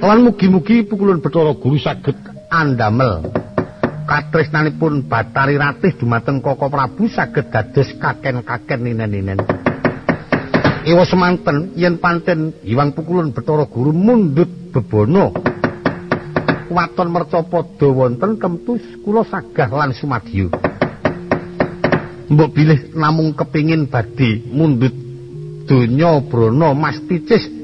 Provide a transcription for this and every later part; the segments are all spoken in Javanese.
Lan mugi-mugi pukulun Bathara Guru saged andamel katresnanipun Batari Ratih dumateng Koko Prabu saged dados kaken-kaken ninen-ninen. Ewa semanten yen panten Iwang Pukulun Bathara Guru mundhut bebono waton mercapada wonten kemtus kula sagah lan sumadyo. Mbok bilih namung kepingin badhe mundhut donya brana Mas Ticis.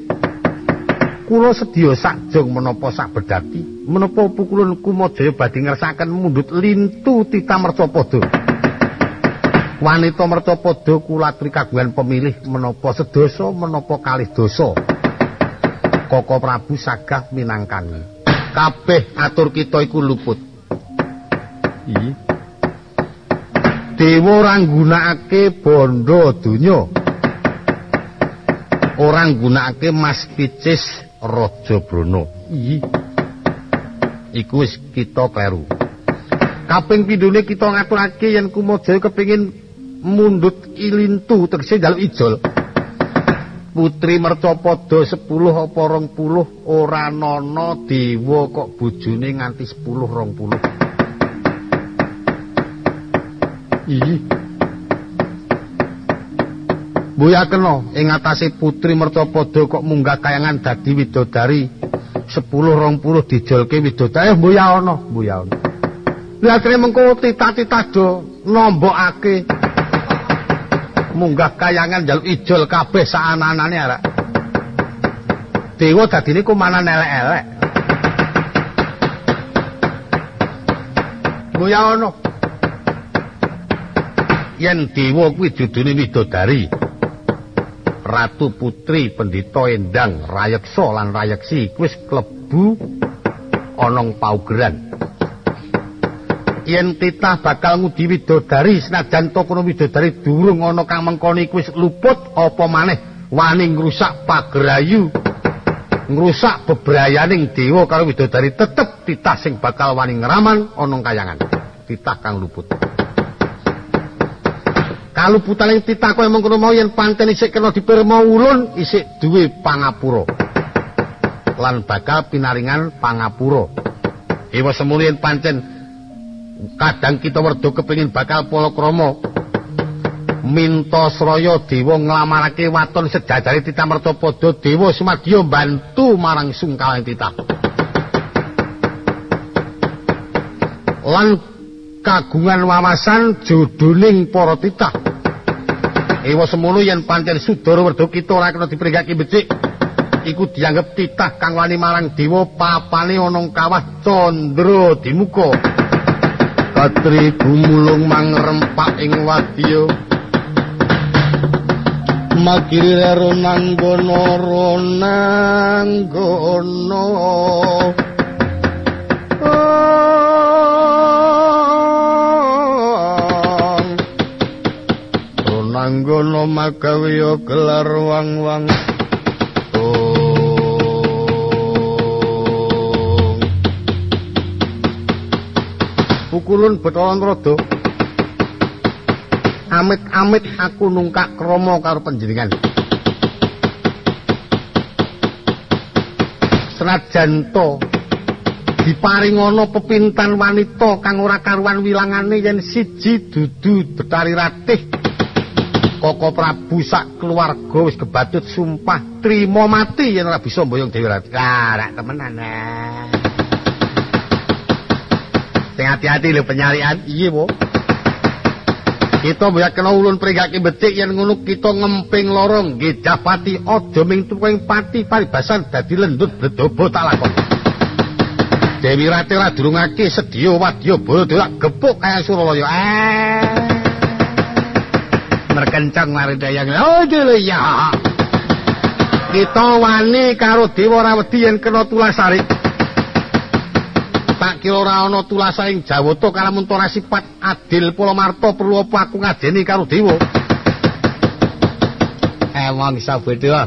Kula sedya sakjeng menapa sak bedati menapa pukulun kumadaya badhe ngersakaken mundhut lintu tita mercapada. Wanita mercapada kula aturi kagungan pemilih menapa sedasa menapa kalih dosa. Koko Prabu sagah minangkani. Kabeh atur kita iku luput. Iki dewa ora nggunakake bondo donya. Ora nggunakake Mas Picis Raja Brana iki iku wis kita kleru. Kaping pindhone kita ngaturake yen Kumajaya kepengin mundhut ilintu tegese njaluk ijol. Putri Mercapada 10 apa 20 ora ana dewa kok bojone nganti 10 20. Iki. Buya kena ing atase Putri Mercapada kok munggah kayangan dadi widodari sepuluh rong puluh dijolke widodari. Eh mbuya ana mbuya ana lihatne mengko titah-titah do nombokake munggah kayangan njaluk ijol kabeh saananane arek dewa dadine kumanan elek-elek. Mbuya ana yen dewa kuwi dudune widodari Ratu Putri Pendito Endang Rayeksa lan Rayeksi wis klebu onong paugeran. Yen titah bakal ngudi widodari senajan to kono widodari durung ana kang mengkoni wis luput apa maneh wani ngrusak pagerayu. Ngrusak bebrayaning dewa karo widodari tetep titah sing bakal wani ngraman ana kayangan. Titah kang luput. Kaluputaning titah kowe mengkono mau yen panten isik kena dipirma ulun isik duwe pangapura. Lan bakal pinaringan pangapura. Ewa semuli yen pancen kadang kita werdo kepengin bakal palakrama. Minta sraya dewa nglamarake waton sejajare titah mertapada dewa sumadya bantu marang sungkaling titah. Lan kagungan wawasan jodoning para titah. Ewa semono yen pancen Sudara Werda kita ora kena dipringgake becik, iku dianggep titah kang wani marang dewa papane ana kawah Candra Dimuka. Katri gumulung mangrempak ing wadya. Makiri rero nanggono Anggono magawiya gelar wang-wang. Pukulun betolan rodo Amit-amit aku nungkak kromo karo penjenengan Senajan to diparing ana pepintan wanita kang ora karuan wilangane yen siji dudu betari ratih Koko Prabu sak keluarga wis kebatut sumpah trimo mati yen ora bisa mboyong Dewi Rati. Lah, rak temenan. Sing hati-hati lho penyarian. Iya, Po. Kita mboyak kena ulun pringgake becik yen ngono kita ngemping lorong nggih Japati aja ming tuwing pati paribasan dadi lendut bledobo tak lakon. Dewi Rati ora durungake sedya wadya bala gepuk kaya Suralaya. Eh. Merkencang mari dayang. Oh ya kita wani karo dewa rawedi yang kena tulasari tak kira ora ana tulasa ing jawata kalamun ora sifat adil marta perlu apa aku ngajeni karo dewa? Emang sabeda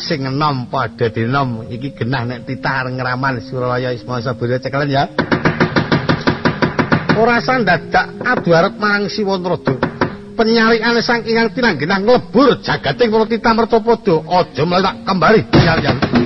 sing enom padha dinom. Iki genah nek titah ngraman Suralaya Isma sabeda cekelen ya. Ora sandadak adu arep marang Siwantrada penyarian saking ingkang tinanggenah nglebur jagating para titah mertapada aja mletak kembali. Nyarian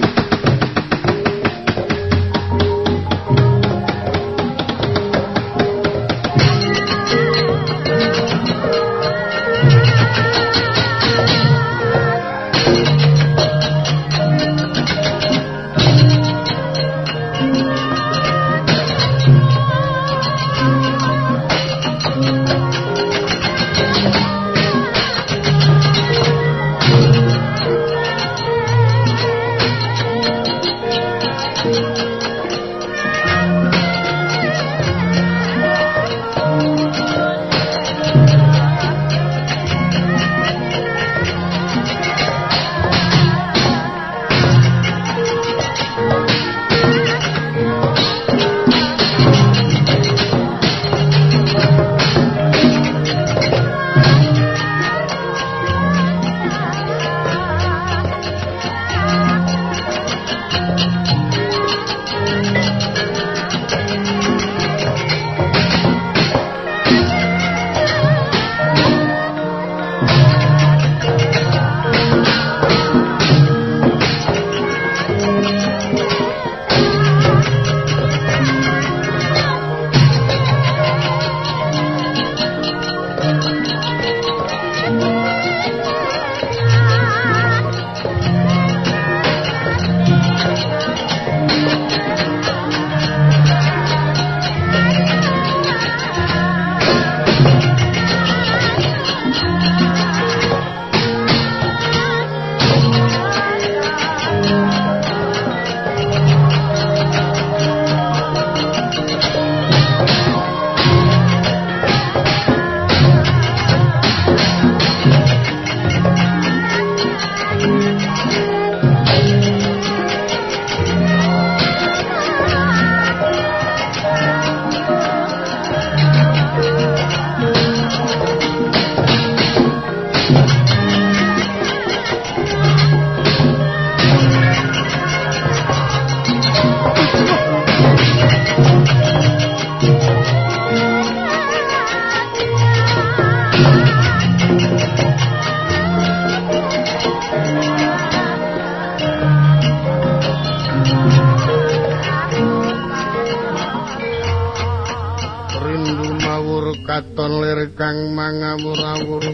katon lir kang mangawur-awur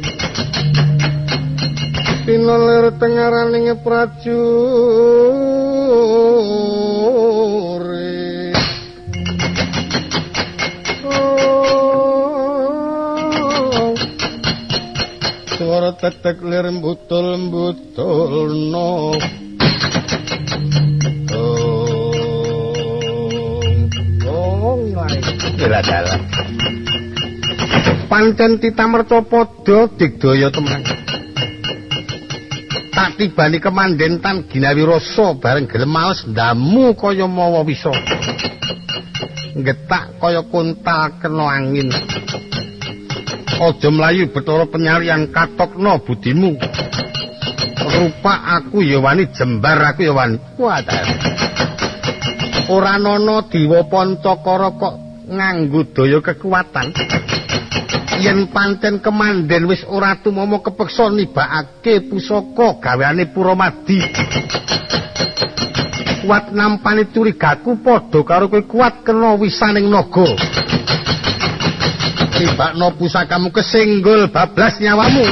Pino lir tengaraning prajuri oh. Suara tetek lir butul-butul no dalan. Pancen titamerta padha digdaya temen. Tak tibani kemanden tan ginawi rasa bareng gelem males ndamu kaya mawa wisa. Getak kaya kuntal kena angin. Aja mlayu betara penyarian katokno budimu. Rupa aku ya wani jembar aku ya wani. Wah, ora ana diwa pancakara kok nganggo daya kekuatan yen pancen kemanden wis ora tumomo kepeksa nibakake pusaka gaweane Puramadi kuat nampani curigaku padha karo kowe kuat kena wisaning naga. Tibakno pusakamu kesenggol bablas nyawamu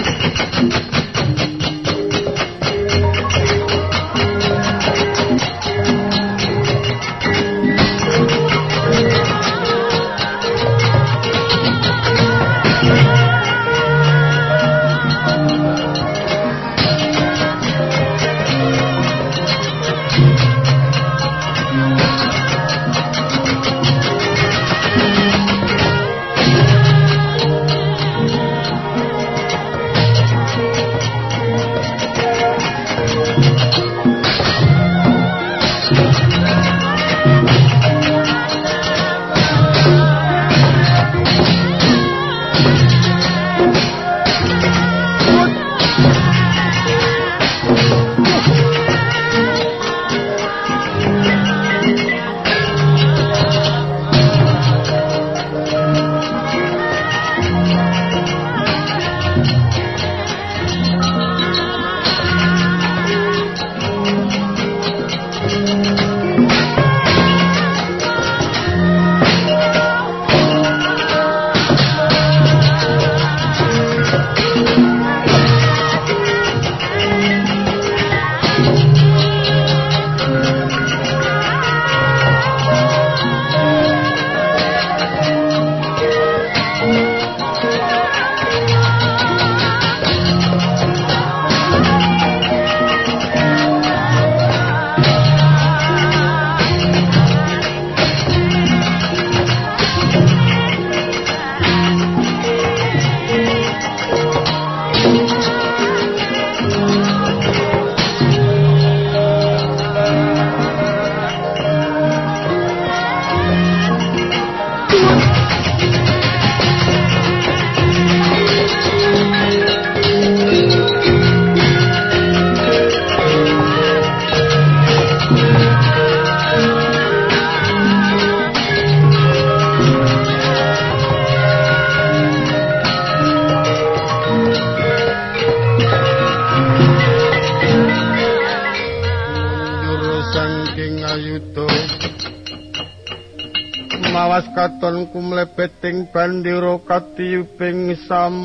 kumlebeting bandira katiyuping samirana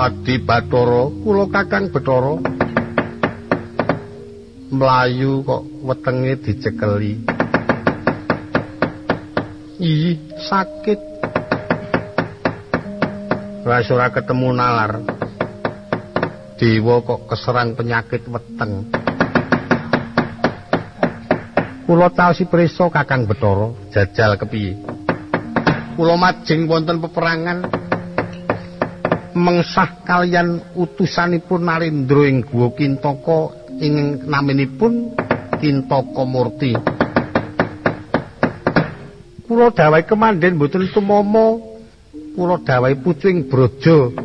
Adi Bathara, kula Kakang Bathara. mlayu kok wetenge dicekeli. Ih, sakit. Wes ora ketemu nalar. Dewa kok keserang penyakit weteng. Kula taosi preso Kakang Bathara, jajal kepiye? Kula majeng wonten peperangan mengsah kalian utusanipun Narendra ing Guwa Kintaka ing naminipun Kintaka Murti. Kula dawai kemanden mboten tumama. Kula dawai pucuing brojo.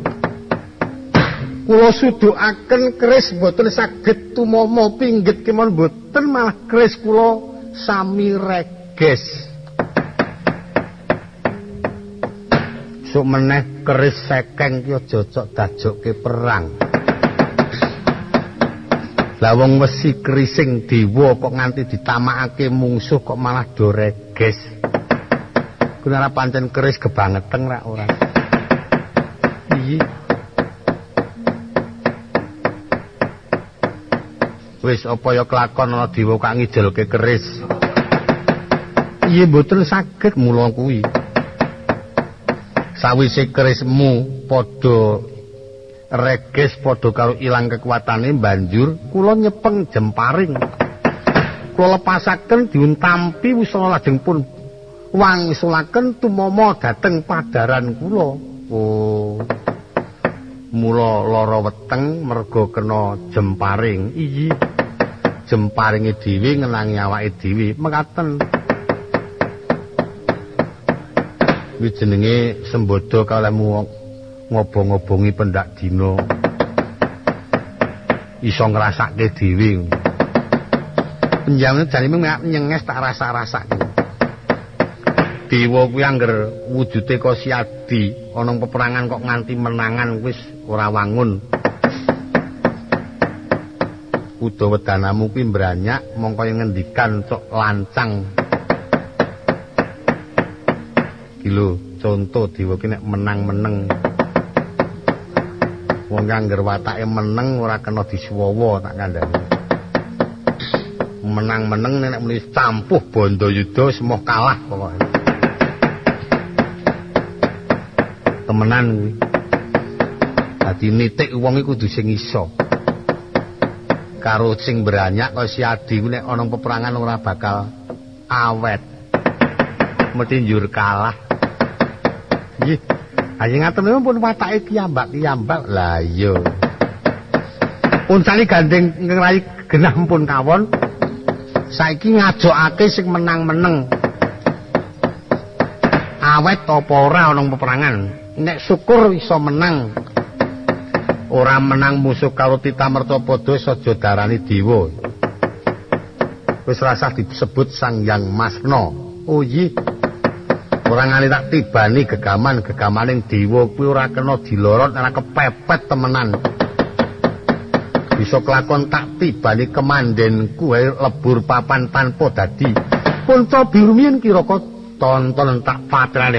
Kula sudukaken keris mboten saged tumama pinggit kemawon mboten malah keris kula sami reges sok meneh keris sekeng ki aja cocok dajokke perang lah wong wesi krising dewa kok nganti ditamakake mungsuh kok malah do reges kunara pancen keris kebangeteng rak ora. Iya wis apa ya kelakon ana dewa kang ngijelke keris? Iya mboten saged mula kuwi? Sawise kerismu padha reges padha karo ilang kekuatane banjur kula nyepeng jemparing kula lepasaken diuntampi wisana lajeng pun. Wangsulaken tumama dhateng padaran kula. Oh. Mula lara weteng merga kena jemparing iyi jemparinge dhewe ngenangi awake dhewe. Mekaten. Kuwi jenenge sembodo kalemu ngobong-ngobongi pendak dina. Iso ngrasake dhewe. Penjane jane nyenges tak rasa-rasake dewa kuwi angger wujude kok ana peperangan kok nganti menangan wis ora wangun. Kudu wedanamu kuwi mbranyak mongko ngendikan cok lancang. Iki contoh dewa ki nek menang-meneng wong angger watake meneng ora kena disuwawa tak kandhani menang-meneng nek muni campuh bondo yuda semoh kalah pokoke. Temenan kuwi. Dadi nitik wong iku kudu sing iso. Karo sing beranyak kaya si Adi nek ana peperangan ora bakal awet. Mesti kalah. Nggih Ayo ngaten pun watake piyambak-piyambak. Lah iya. Pun sali gandeng ngerai genah pun kawon. Saiki ngajokake sing menang-meneng. Awet apa ora ana peperangan. Nek syukur iso menang. Ora menang musuh karo Tita Mertapada saja darani dewa. Wis rasah disebut Sang Yang Masna. Oh iya. Ora ngani tak tibani gegaman gegamaning dewa kuwi ora kena dilorot ora kepepet temenan. Bisa kelakon tak tibani kemandenku ae lebur papan tanpa dadi. Punca biru miyen kira tonton tak patrane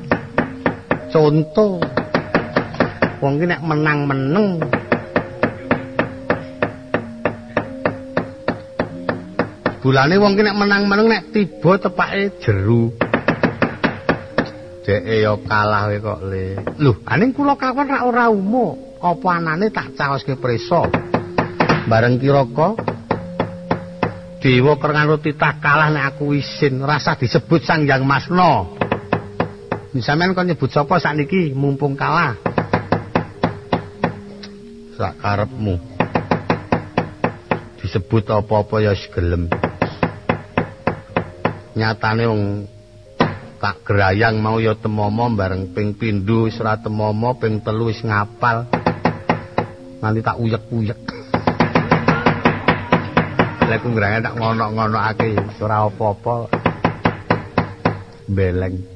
conto. Wong ki nek menang-meneng bulane wong ki nek menang-meneng nek tiba tepake jeru. Dheke ya kalah kok le. Lho aning kula kawan ra ora umo apa anane tak caoske preso bareng kiraka dewa kerengan titah kalah nek aku isin. Rasa disebut sang yang masno misalnya kau nyebut siapa saat niki mumpung kalah. Sak karepmu. Disebut apa-apa ya segelem nyatane wong tak gerayang mau ya temomo bareng ping pindho wis ora temomo ping telu wis ngapal. Nanti tak uyek-uyek. Lek ngrange tak ngono-ngonokake ora apa-apa. Beleng.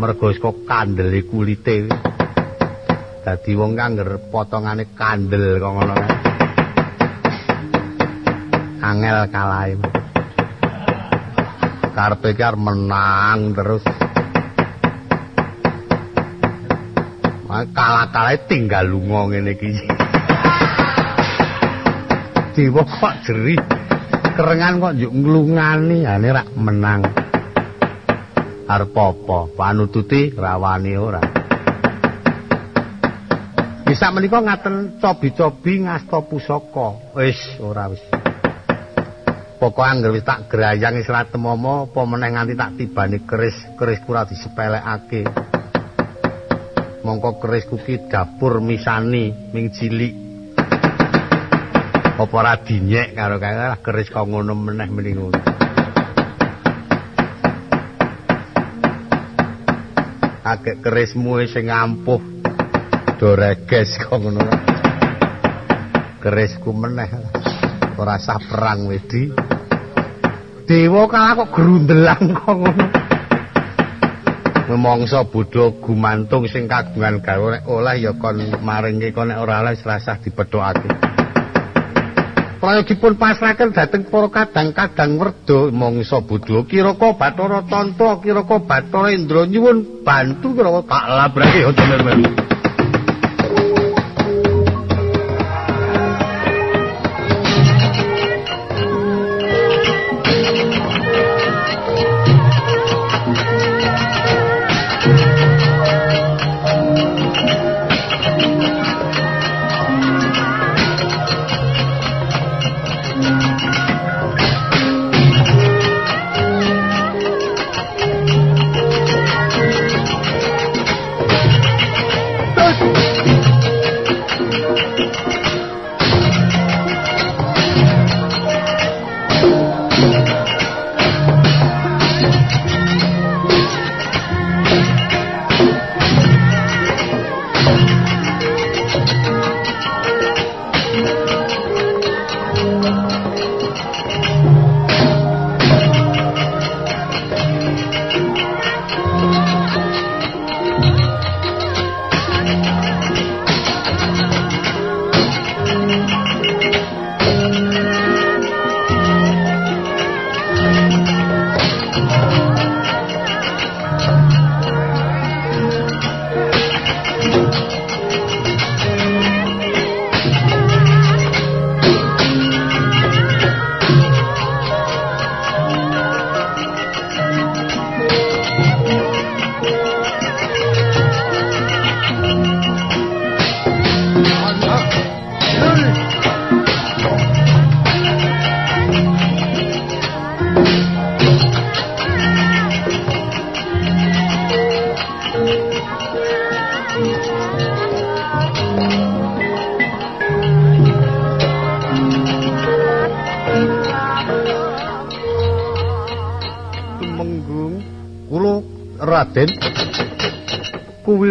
Mergo kok kandele kulite. Dadi wong kang ngger potongane kandel kok ngono. Angel kalahe. Karepe ki menang terus. Kalah-kalah tinggal lunga ngene iki. dewa kok jeri kerengan kok njuk nglungani ane rak menang arep apa panututi rawani ora. Bisa menika ngaten cobi-cobi ngasta pusaka. Wis ora wis. Pokok angger wis tak grayang wis ra temomo apa meneh nganti tak tibani keris keris ora disepelekake. Mongko kerisku ki dapur misani ming cilik. Apa ora dinyek karo kae keris kok ngono meneh ngono akeh kerismu sing ampuh. Do reges kok ngono. Kerisku meneh. Ora sah perang wedi dewa kalah kok grundelang kok ngono. Memongso bodho gumantung sing kagungan gawe oleh ya kon maringke kon nek ora oleh rasah dipethokake prayogipun pasrahaken dhateng para kadang-kadang werda mangsa budha kiraka Bathara Tanta kiraka Bathara Indra. Nyuwun bantu kiraka tak labrake aja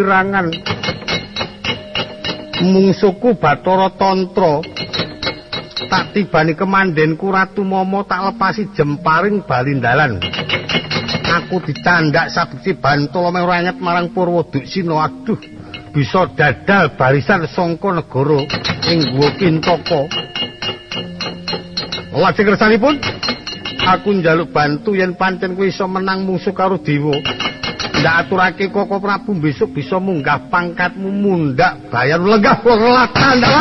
kuwirangan mungsuku Bathara Tantra. Tak tibani kemandenku Ratu Momo tak lepasi jemparing balindalan aku dicandak sabukti bantala meranyet marang Purwoduksina aduh bisa dadal barisan sangka negara ing Guwa Kintaka lajeng kersanipun Aku njaluk bantu yen pancen kowe iso menang musuh karo dewa. Aturake Koko Prabu besok bisa munggah pangkatmu mundak bayar. Lenggah lelatan ndak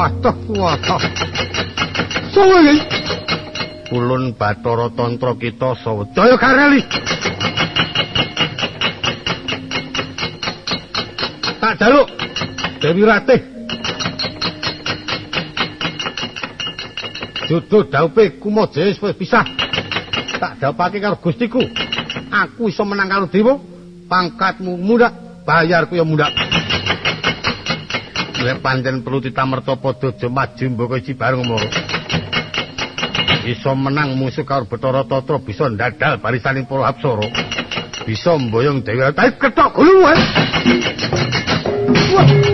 wae. Waduh, waduh. Sowo iki. Kulun Bathara Tantra kita Sawedaya Kareli. Tak jaluk Dewi Ratih. Dudu daupe kumoje wis pisah. Tak dapake karo Gustiku. Aku iso menang karo dewa. Pangkatmu muda, bayarku ya muda. Nek pancen perlu ditamerta padha aja maju mboko iki bareng moro. Bisa menang musuh karo Bathara Tatra bisa ndadal barisaning para apsara. Bisa mboyong Dewi Ratih ketok gulu. Wah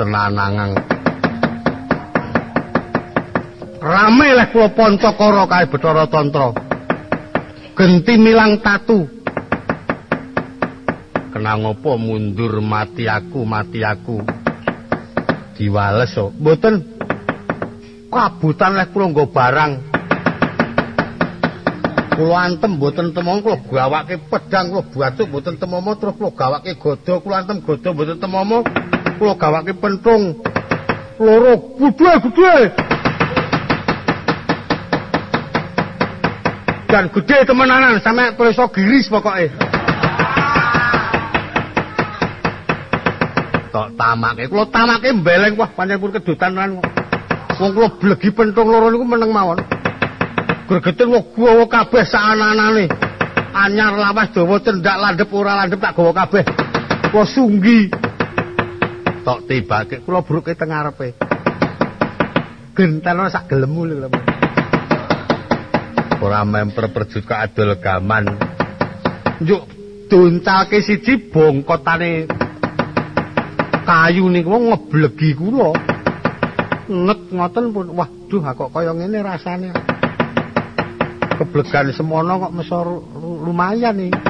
Mlayu kok tenanangang. Rame leh kula Pancakara kae Bathara Tantra. Genti milang tatu. Kenang ngopo mundur mati aku, mati aku. Diwales kok. Mboten. Kabutan leh kula nggo barang. kula antem mboten temomo kula gawake pedang kula batuk mboten temomo terus kula gawake gada kula antem gada mboten temomo kula gawake pentung loro budhe budhe dan gede temenanan sampe preso giris pokoke tok tamake kula tamake mbeleng wah pancen pun kedutan kan wong kula blegi pentung loro niku meneng mawon gregetin wong gawa kabeh saanane. Anyar lawas dawa cendak landhep ora landhep tak gawa kabeh. Kula sunggi. Tok tibake kula bruke teng ngarepe. Gentana sak gelemu lho. Ora memper perjut adol gaman. Njuk duncalke siji bongkotane kayu niku ngeblegi kula. Nget ngoten pun waduh kok kaya ngene rasane. keblegan semono kok mesor lumayan nih.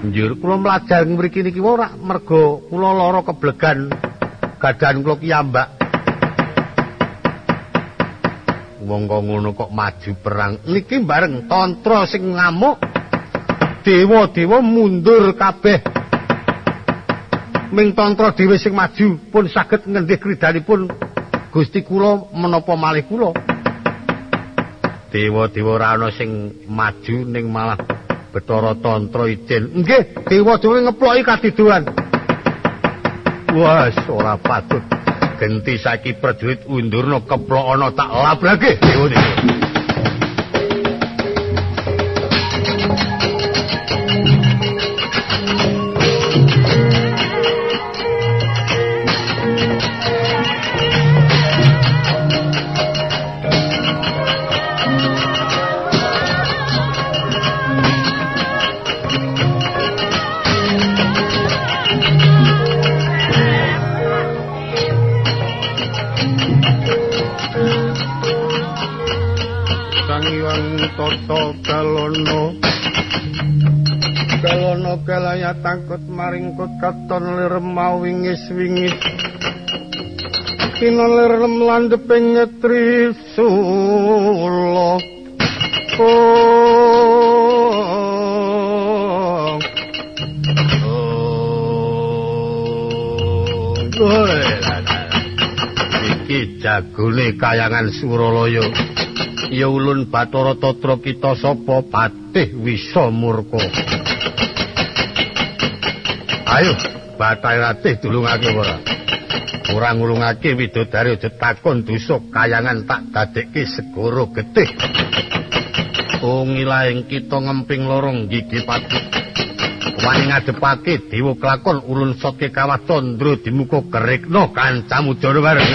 Njur kula mlajar mriki niki ora mergo kula lara keblegan gadahan kula kiyambak. Wong kok ngono kok maju perang. Niki bareng tantra sing ngamuk. Dewa-dewa mundur kabeh. Ming tantra dhewe sing maju pun saged ngendih kridanipun Gusti kula menapa malih kula. Dewa-dewa ora ana sing maju ning malah Bathara Tantra Ijin. Nggih, dewa-dewa ngeploki kadiduan. Wah, ora patut. Genti saiki prajurit undurna keplok ana tak labrake dewa-dewa. Takut maring katon lir mau wingis-wingis kinolir landeping ngetri sulo oh. Iki jagone kayangan suralaya. Ya ulun bathara tatra kita sapa patih wisa murka Ayo, batai ratih dulungake ora. Ora ngulungake widodari aja takon dosa kayangan tak dadekke segoro getih. Ungilahing kita ngemping lorong gigi pati. Wani ngadepake dewa kelakon ulun soke kawah tondro di muka kerikno kancamu jono bareng.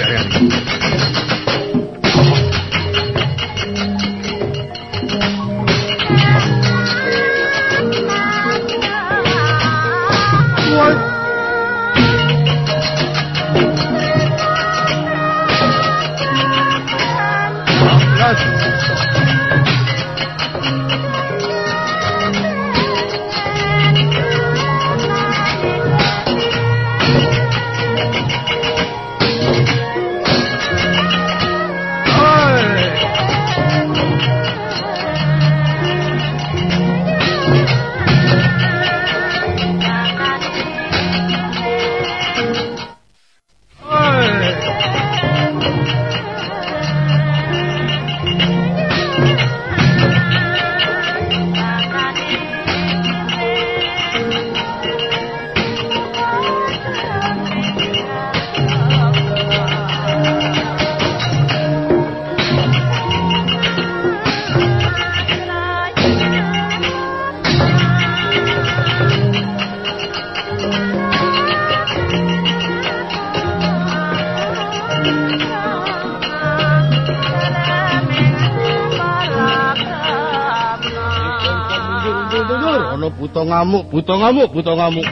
Ngamuk, buta ngamuk, buta ngamuk.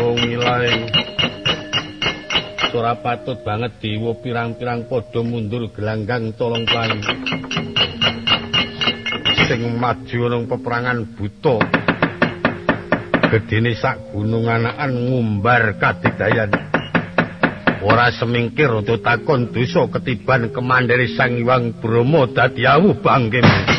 Oh ngilaing. Ora patut banget dewa pirang-pirang padha mundur gelanggang tolong plan. Sing maju nang peperangan buta. Gedene sak gunung anakan ngumbar kadidayan. Ora semingkir untuk takon dosa ketiban kemandiri Sang Hyang Brahma dadi awuh bangkene.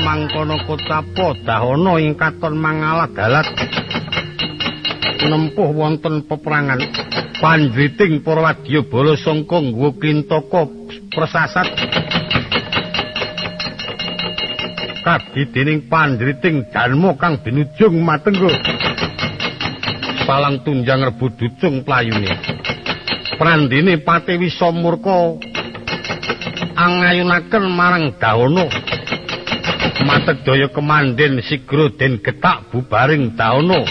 Mangkono kocapa dahana ing katon mangalah dalat. Nempuh wonten peperangan. Panjriting para wadya bala sangka nggo kintaka persasat kadidening panjriting dalma kang binujung matenggo. Palang tunjang rebut ducung playune. Prandene pati wisa murka angayunaken marang dahana matek daya kemandhen sigra den getak bubaring daono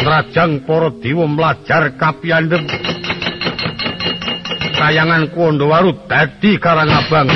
Rajang para dewa mlajar kapiyandhem. Kayangan Kondowaru dadi Karangabang.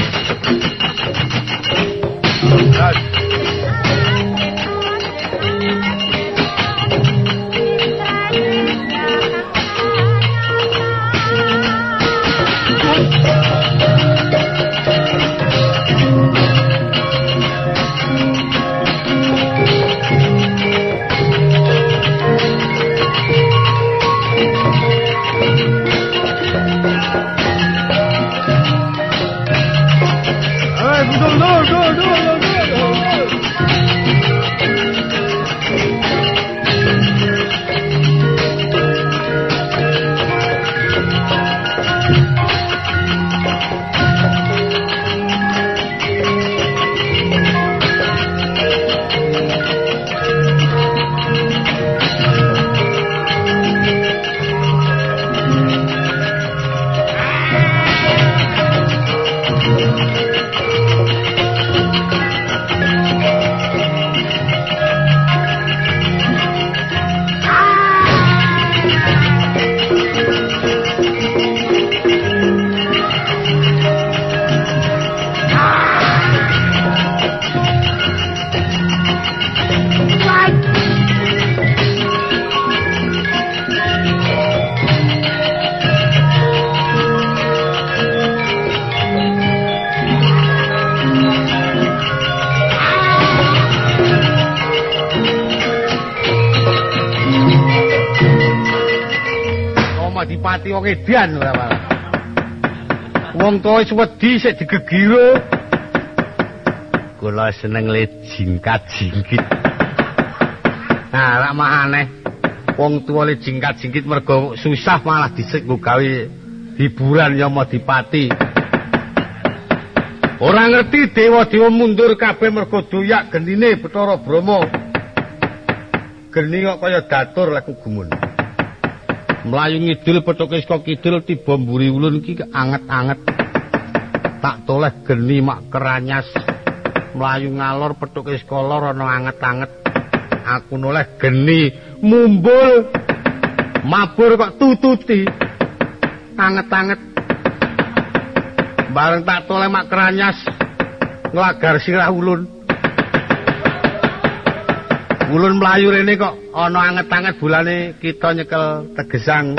Adipati wong edan ora malah. Wong tuwa wis wedi sik digegiro. Kula seneng le jingkat jingkit. Nah, rak mah aneh. Wong tuwa le jingkat jingkit mergo susah malah disik gawe hiburan ya Adipati. Ora ngerti dewa-dewa mundur kabeh mergo doyak genine Bathara Brahma. Geni kok kaya datur lek gumun. Mlayu ngidul pethuke saka kidul tiba mburi ulun iki anget-anget. Tak toleh geni mak keranyas. Mlayu ngalor pethuke saka lor ana anget-anget. Aku noleh geni mumbul mabur kok tututi. Anget-anget. Bareng tak toleh mak keranyas nglagar sirah ulun Ulun mlayu rene kok ana anget-anget bulane kita nyekel tegesang.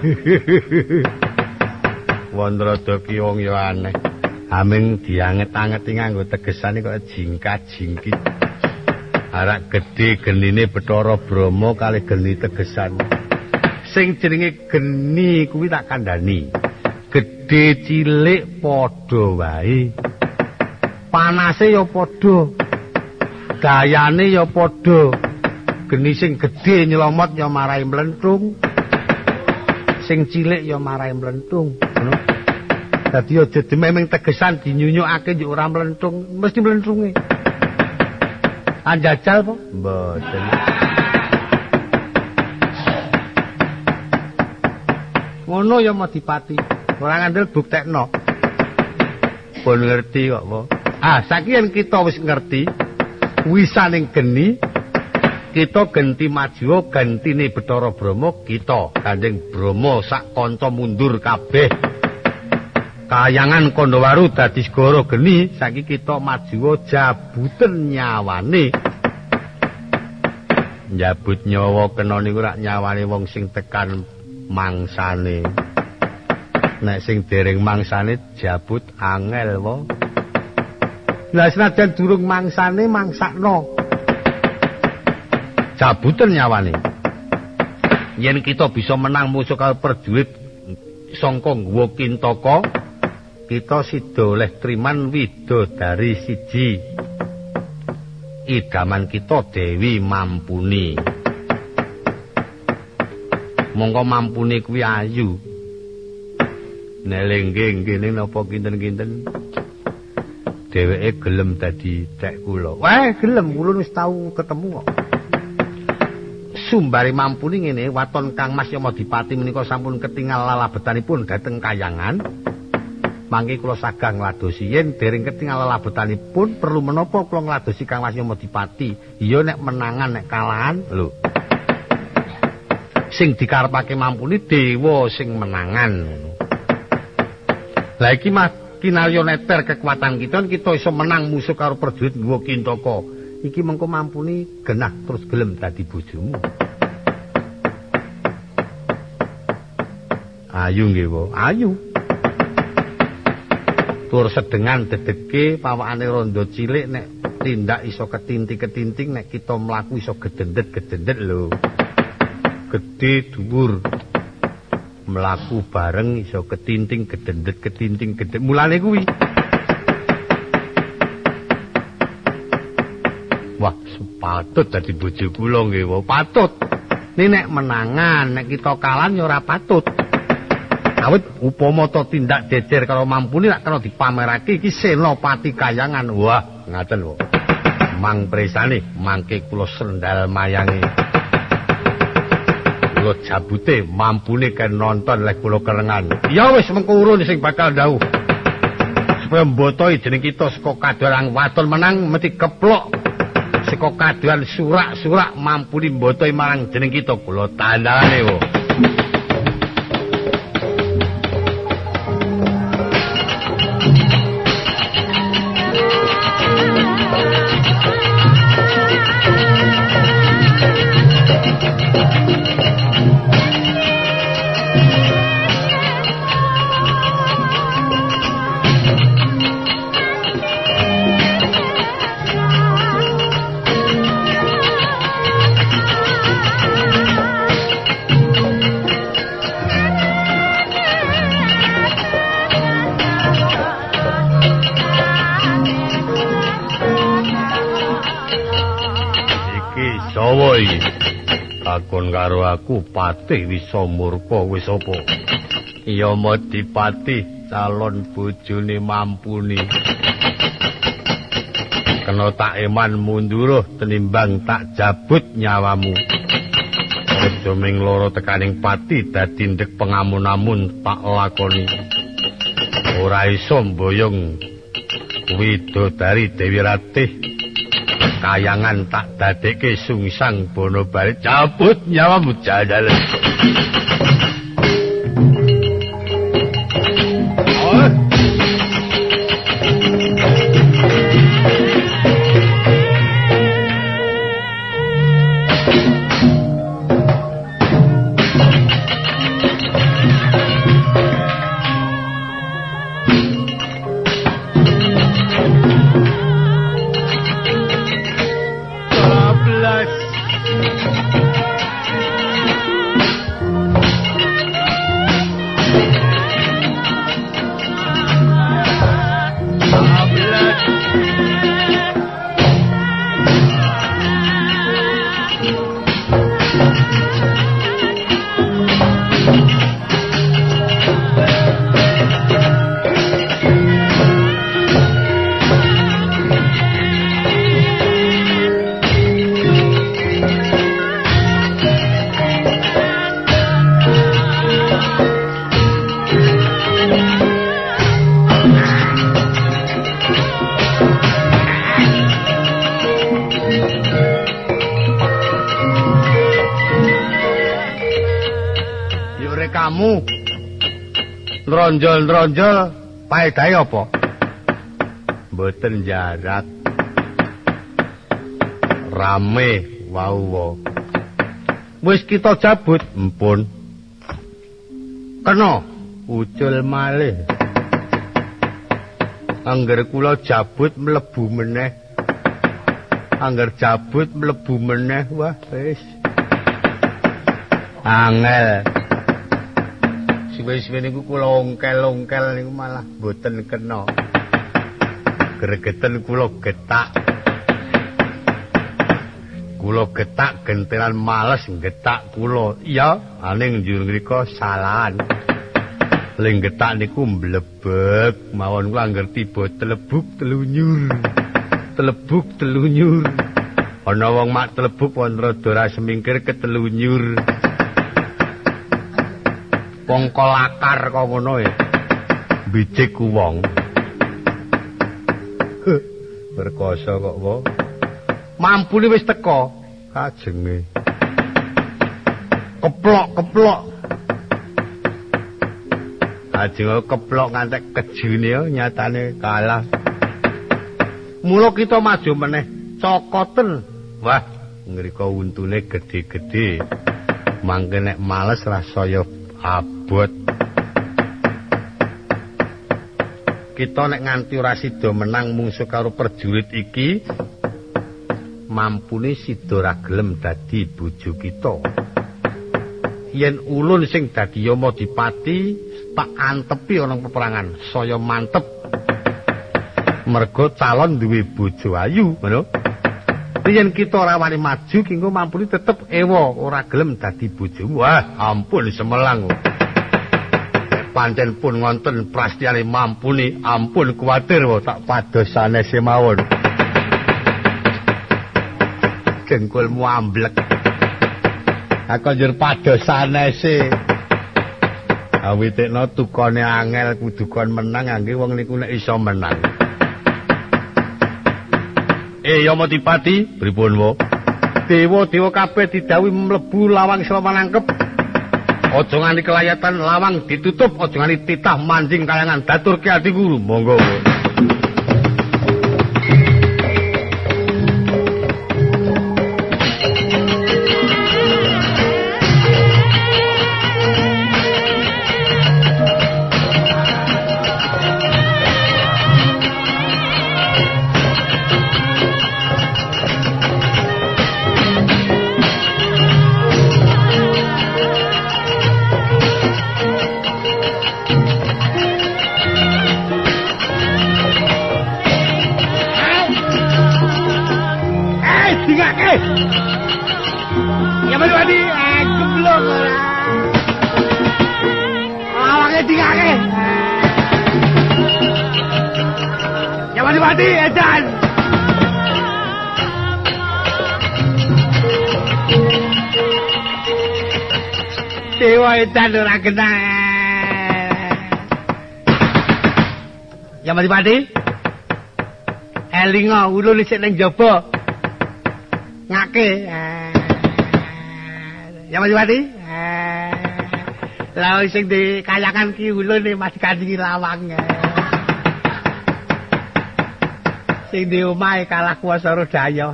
Wandra ki wong ya aneh. Aming dianget-angeti nganggo tegesane kok jingkat-jingkit. Arak gedhe genine Bathara Brahma kali geni tegesan. Sing jenenge geni kuwi tak kandhani. Gedhe cilik padha wae. Panase ya padha. Gayane ya padha. Geni sing gedhe nyelomot ya marai mlentung. Sing cilik ya marai mlentung. Dadi aja dememing tegesan dinyunyukake yo ora mlentung. Mesti mlentunge. Anjajal po? Mboten. Ngono ya Madipati ora ngandel buktekno. Pun ngerti kok po ah saiki kita wis ngerti wisaning geni kita genti maju gantine Bathara Brahma kita Kanjeng Brahma sak kanca mundur kabeh. Kayangan Kondowaru dadi segara geni saiki kita maju jabuten nyawane. Njabut nyawa kena niku rak nyawane wong sing tekan mangsane. Nek sing dereng mangsane jabut angel wae Lah senajan durung mangsane mangsakno. Jabutan nyawane. Yen kita bisa menang musuh karo perjuit sangka nggawa kintaka, kita sida oleh triman widodari siji. Idaman kita Dewi mampuni. Monggo mampuni kuwi ayu. Nelengge ngene napa kinten-kinten? Dheweke gelem dadi cek kula. Wah, gelem kula wis tau ketemu kok. Sumbari mampuni ngene, waton Kang Mas Yama Dipati menika sampun ketingal lalabetanipun dhateng kayangan. Mangke kula sagah ngladosi yen dereng ketingal lalabetanipun perlu menapa kula ngladosi Kang Mas Yama Dipati. Iya nek menangan nek kalahan lho. sing dikarepake mampuni dewa sing menangan ngono. Lah iki mah kinarya neter kekuatan kita kita iso menang musuh karo prajurit nggo kintaka. Iki mengko mampuni genah terus gelem dadi bojomu. Ayu nggih, Ayu. Tur sedengan dedeke pawakane rondo cilik nek tindak iso ketinting-ketinting nek kita mlaku iso gedendet-gedendet lho. Gedhe dhuwur. Mlaku bareng iso ketinting gedendet ketinting gedhe. Mulane kuwi. Wah, sepatut dadi bojo kula nggih, patut. Nek menangan, nek kita kalah ya ora patut. awit upama to tindak jejer karo mampuni lak kena dipamerake iki senopati kayangan wah ngaten wae mang presane mangke kula sendal mayangi kula jabute mampune kan nonton lek kula kelengan. Ya wis mengko urun sing bakal dawuh. Supaya mbotoi jeneng kita saka kadoran waton menang mesti keplok. Saka kadoran surak-surak mampuni mbotoi marang jeneng kita. Kula tandane wae aku patih wis apa? Iya modipati calon bojone mampuni kena tak eman munduruh tenimbang tak jabut nyawamu. Doming loro tekaning pati dadi ndek pengamun-amun tak lakoni. Ora iso mboyong. Widodari Dewi Ratih kayangan tak dadekke sungsang bono bali cabut nyawamu nronjol-nronjol paedahe apa? Mboten jarak. Rame wau Wis kita cabut, mpun. Kena ucul malih. Angger kula cabut mlebu meneh. Angger cabut mlebu meneh, wah wis. Angel. Suwe-suwe niku kula ongkel-ongkel niku malah boten kena. Gregeten kula getak. Kula getak gentelan males getak kula. Iya, aning njur ngrika salahan. Ling getak niku mlebek mawon kula angger tiba telebuk telunyur. Telebuk telunyur. Ana wong mak telebuk wonten rada semingkir ketelunyur. Pongkol akar kok ngono e. Bijik ku wong. Berkoso kok Mampu Mampune wis teko kajenge. keplok-keplok. Ajeng keplok ngantek kejune nyatane kalah. Mula kita maju meneh cokoten. Wah, ngriko untune gedhe-gedhe. Mangke nek males rasaya abot. Kita nek nganti ora sida menang mungsu karo perjurit iki, mampune sida ra gelem dadi bojo kita. Yen ulun sing dadi Yama Dipati tak antepi ana peperangan, saya mantep. Mergo calon duwe bojo ayu, ngono. Yen kita ora wani maju kengko mampune tetep ewa ora gelem dadi bojo. Wah, ampun semelang. Pancen pun ngonten prastyane mampuni, ampun kuwatir tak padosane semawon. Jengkulmu amblek. Aku njur padosane se. Awitekno tukone angel kudu kon menang angge wong niku nek iso menang. Eh Yama Dipati, pripun wo? Dewa-dewa kabeh didhawuhi mlebu lawang selama nangkep. Aja nganti kelayatan lawang ditutup, aja nganti titah manjing kayangan daturke ati guru. Monggo. Ora kena. Ya Mati Pati. Elinga ulun isih ning jaba. Ngake. Ya Mati Pati. Lah sing di kayangan ki ulun masih kandingi lawang. Sing di omahe kalah kuwasa rodaya.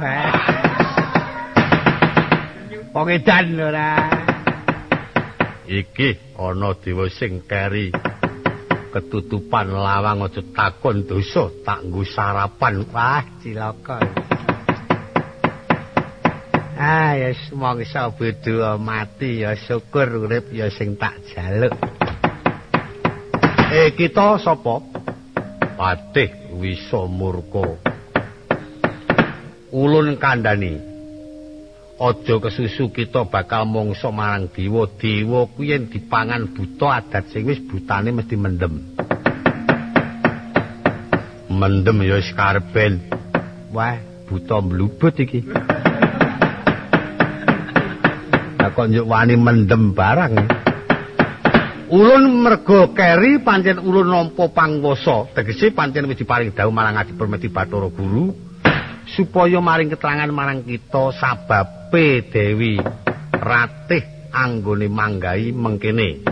Wong edan ora. Iki ana dewa sing keri. Ketutupan lawang aja takon dosa tak nggo sarapan. Wah cilaka. Ah ya mongso beda mati ya syukur urip ya sing tak jaluk. Eh kita sapa? Patih wisa murka ulun kandhani aja kesusu kita bakal mongso marang dewa. Dewa kuwi yen dipangan buta adat sing wis butane mesti mendem. Mendem ya wis karben wah buta mlubut iki. Kok njuk wani mendem barang? Ulun mergo keri pancen ulun nampa pangwasa. Tegese pancen wis diparing dawuh marang Adi Permeti Bathara Guru supaya maring keterangan marang kita sabab P Dewi Ratih anggone manggahi mengkene.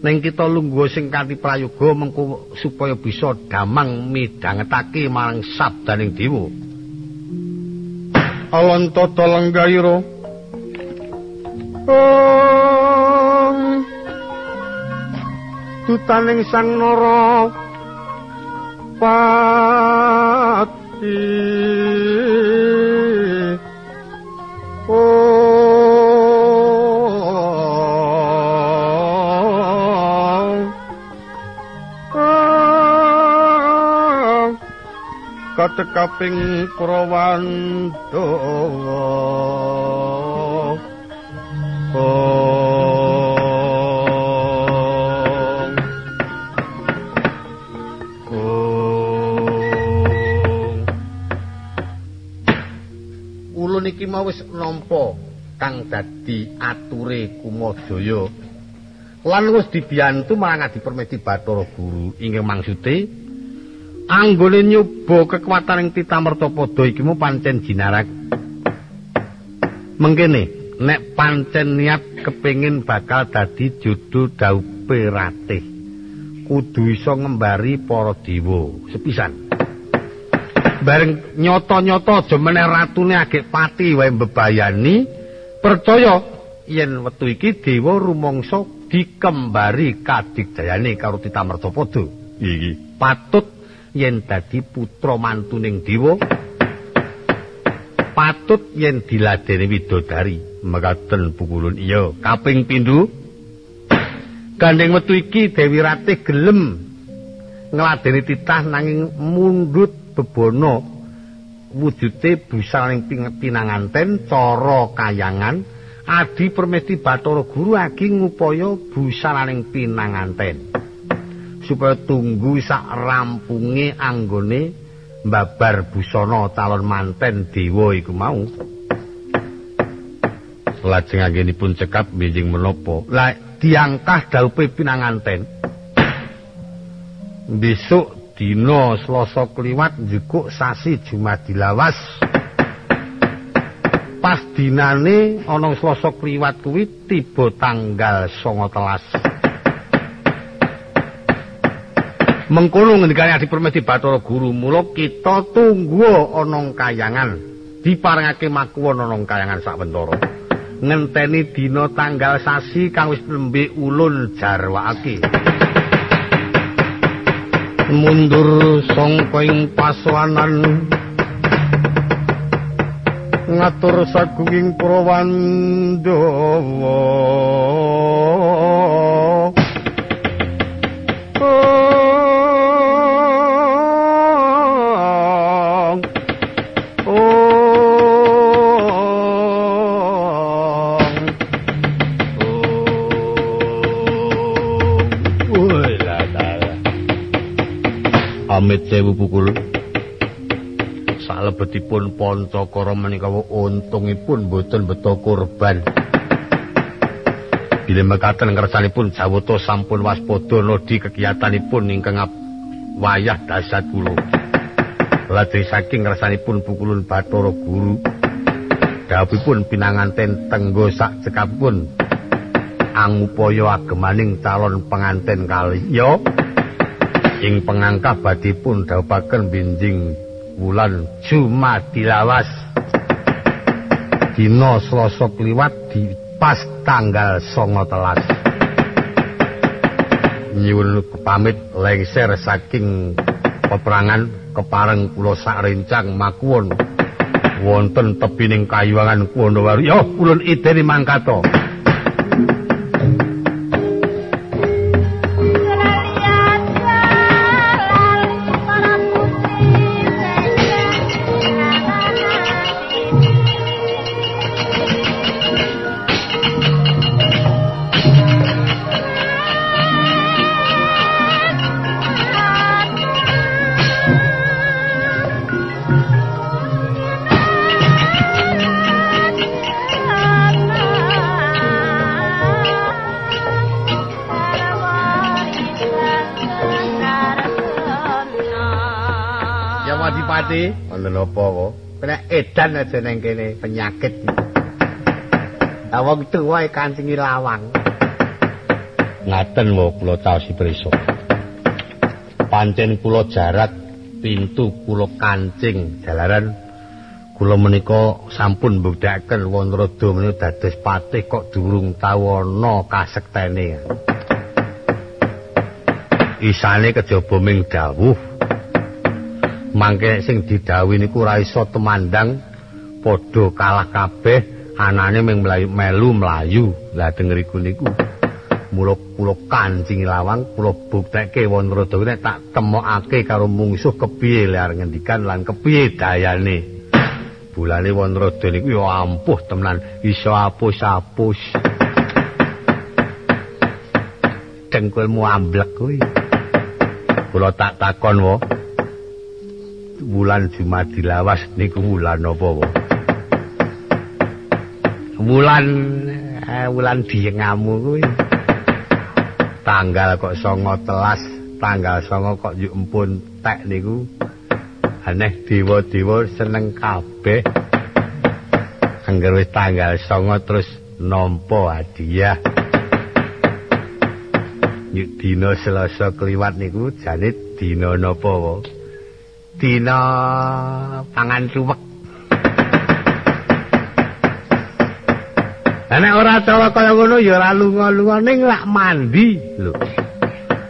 Ning kita lungguh sing kanthi prayoga mengko supaya bisa damang midhangetake marang sabdaning dewa. Alantata lenggahira. Om. Tutaning sang nara pati. Katekaping prawanda iki mau wis nampa kang dadi ature Kumadaya lan wis dibiyantu marang Adi Permedi Bathara Guru inggih maksude anggone nyoba kekuatan ing titamerta padha iki mu pancen jinarak mengkene nek pancen niat kepingin bakal dadi judul daupe ratih kudu iso ngembari para dewa. Sepisan bareng nyoto-nyoto aja meneh ratune agek pati wae mbebayani percaya yen wektu iki dewa rumangsa dikembari kadigdayane karo Tita Mercapada iki. Patut yen dadi putra mantuning dewa patut yen diladeni widodari. Mekaten pukulun. Iya kaping pindho. Gandeng wektu iki Dewi Ratih gelem ngladeni titah nanging mundut bebono wujute busaning pinanganten cara kayangan. Adi permesti Bathara Guru agi ngupaya busaraning pinanganten. Supaya tunggu sak rampunge anggone mbabar busana calon manten dewa iku mau. Lajeng anggenipun cekap benjing menapa? La diangkah daupe pinanganten. Besok dina Selasa kliwat njukuk sasi Jumadilawas pas dinane ana Selasa kliwat kuwi tiba tanggal 19 mengkono ngendikane Adi Permedi Bathara Guru mula kita tunggu ana kayangan. Diparengake makuwon ana kayangan sawentara ngenteni dina tanggal sasi kang wis nembe ulun jarwake mundur sangka ing paswanan ngatur sagunging prawandawa pamit sewu pukul salebetipun pancakara menika untungipun boten beto korban Bila mekaten ngersanipun Jawata sampun waspada nodi kegiatanipun ingkang wayah dasat kula. Lajeng saking ngersanipun pukulun Bathara Guru dawuhipun pinanganten tenggo sak cekapipun angupaya agemaning calon penganten kali. Yo. Ing pengangkah badipun dawuhaken binjing wulan Jumadilawas. Dina Selasa kliwat di pas tanggal 19 nyuwun pamit lengser saking peperangan kepareng kula sak rencang makuwon wonten tepining kayuwangan Kuwonowari yo ulun ideni mangkato edan aja neng kene penyakit. Lah wong tuwa e kancingi lawang. Ngaten wae kula taosi preso. Pancen kula jarak pintu kula kancing jalaran kula menika sampun mbuktiaken Wonrodo menika dados patih kok durung tau ana kasektene. Isane kejaba ming dawuh mangke sing didhawuhi niku ora iso temandang padha kalah kabeh anane mung melu mlayu. Lah denger iku niku. Mula kula kancing lawang kula buktekke wonrada nek tak temokake karo mungsuh kepiye. Lar ngendikan lan kepiye dayane. Bulane wonrada niku ya ampuh temenan iso apus-apus. Dengkulmu amblek kuwi. Kula tak takon wae wulan Jumadilawas niku wulan apa? Wulan eh, wulan diengamu kuwi. Tanggal kok 19, tanggal 9 kok yuk empun tek niku. Aneh dewa-dewa seneng kabeh. Angger wis tanggal 9 terus nampa hadiah. Nyuk dina Selasa kliwat niku jane dina napa wae? Dina pangan suwek. Nek ora cara kaya ngono ya ora lunga-lunga ning lak mandi lho.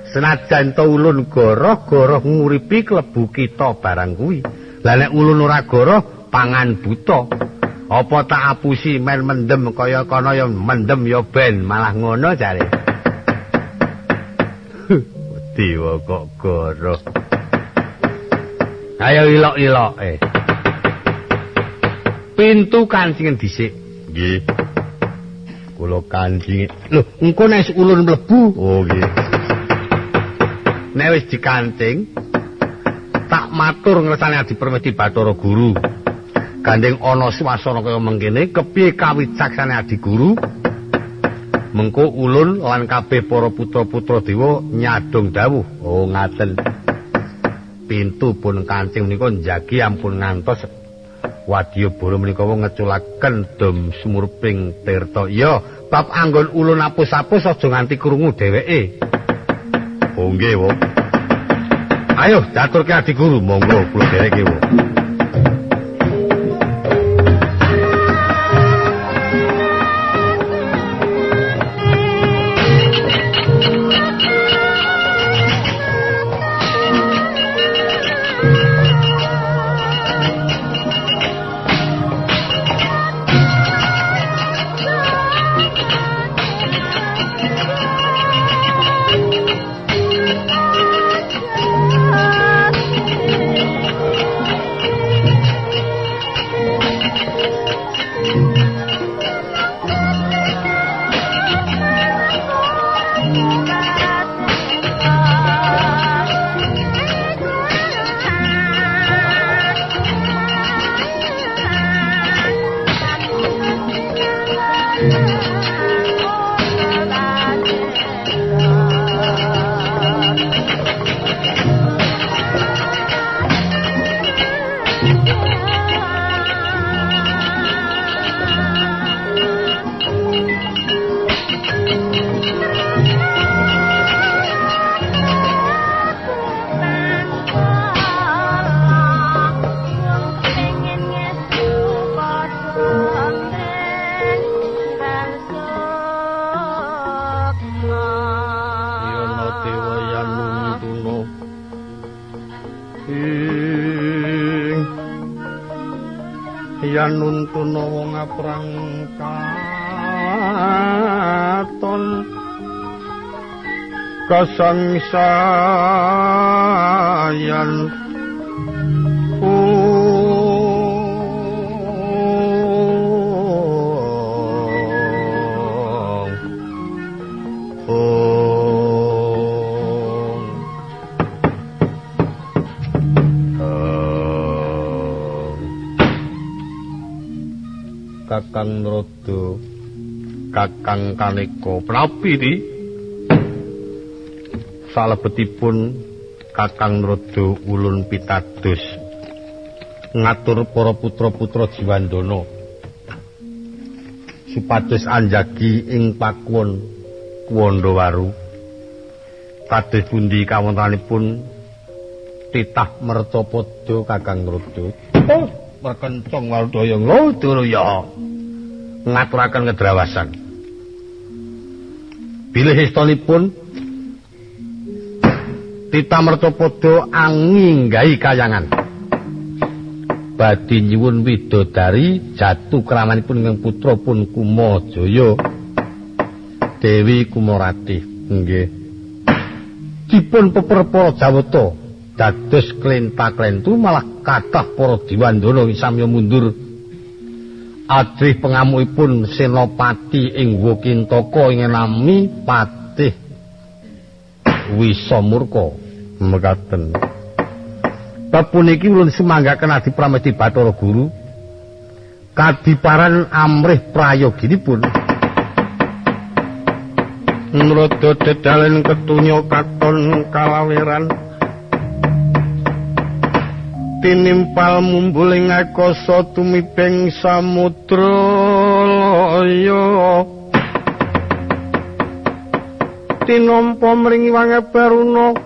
Senajan to ulun goroh, goroh nguripi klebu kita barang kuwi. Lah nek ulun ora goroh, pangan buta. Apa tak apusi men mendem kaya kono ya mendem ya ben malah ngono jare. Dewa kok goroh. Ayo ilok-ilok eh. Pintu kancing dhisik. Nggih. Kula kancing. Lho, engko nek ulun mlebu. Oh nggih. Nek wis dikancing tak matur ngersane Adi Permedi Bathara Guru. Gandeng ana swasana kaya mengkene, kepiye kawicaksane Adi Guru? Mengko ulun lan kabeh para putra-putra dewa nyadong dawuh. Oh ngaten. Pintu pun kancing menika njagi ampun ngantos Wadya Boro menika ngeculaken dom sumurping tirta. Iya, bab anggon ulun apus-apus aja nganti krungu dheweke. Oh nggih, Wo. Ayo, daturke Adi Guru, monggo kula dereke, Wo. Kasangsayan Kakang Nrada Kakang Kaneka prapi di salebetipun Kakang Nrada ulun pitados ngatur para putra-putra Jiwandana supados anjagi ing pakuwon Kuwandawaru kados pundi kawontenanipun titah mercapada Kakang Nrada oh perkencong waldaya ngodurya ngaturaken ngedrawasan bilih istonipun Tita Mertopodo anginggahi kayangan. Badhe nyuwun widodari jatuh kramanipun ing putra pun Kumajaya. Dewi Kumorati nggih. Dipun peperpara Jawata dados klenta-klentu malah kathah para diwandana samya mundur. Adrih pengamukipun senopati ing Wukintaka ing nami Patih Wisamurka mekaten. Papuniki ulun semanggaken Adi Pramesti Bathara Guru. Kadiparan amrih prayoginipun. Nrodo dedalen ketunya katon kalaweran tinimpal mumbuling akasa tumiping samudra loyo tinampa mringi wange baruna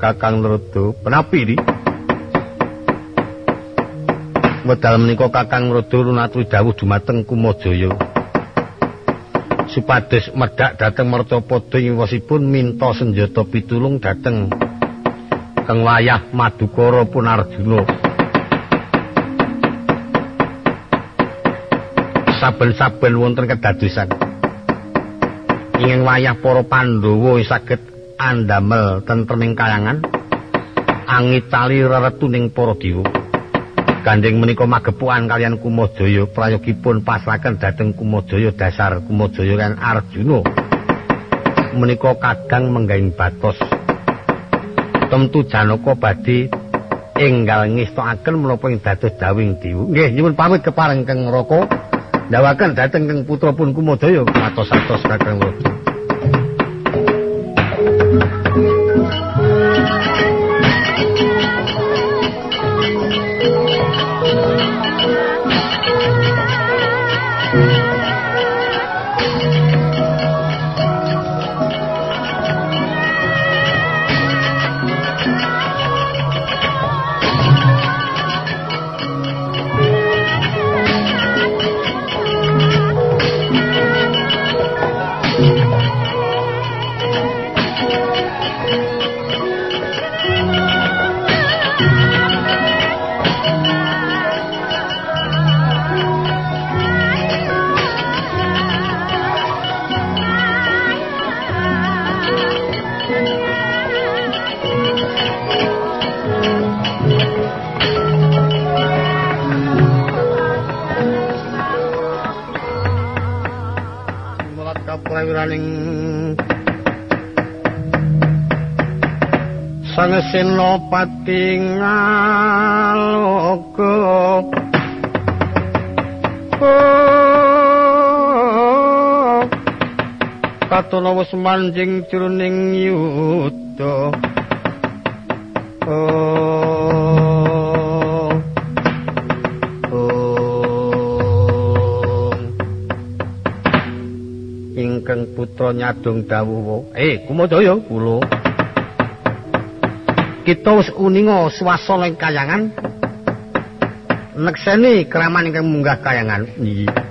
Kakang Nrudo, penapi iki? Wedal menika Kakang Nrudo runatri dawuh dumateng Kumajaya. Supados medhak dhateng Martapada ing wasipun minta senjata pitulung dhateng kang wayah Madukara Punarjuna. Saben-saben wonten kedadosan. Ing wayah para Pandhawa saged andamel tentreming kayangan angitali reretuning para dewa gandeng menika magepukan kalian Kumajaya prayogipun pasraken dhateng Kumajaya dasar Kumajaya kan Arjuna. Menika kadang menggaing batos. Tentu Janaka badhe enggal ngestokaken menapa ing dados dawing dewa. Nggih nyuwun pamit kepareng Kang Raka ndawaken dhateng Kang putra pun Kumajaya atos-atos Kakang Raka senopati ngaloka katono wis manjing jroning yuda. Ingkang putra nyadung dawuh eh kumadaya kula kita wis uninga swasana kayangan. Nekseni kraman ingkang munggah kayangan. Iki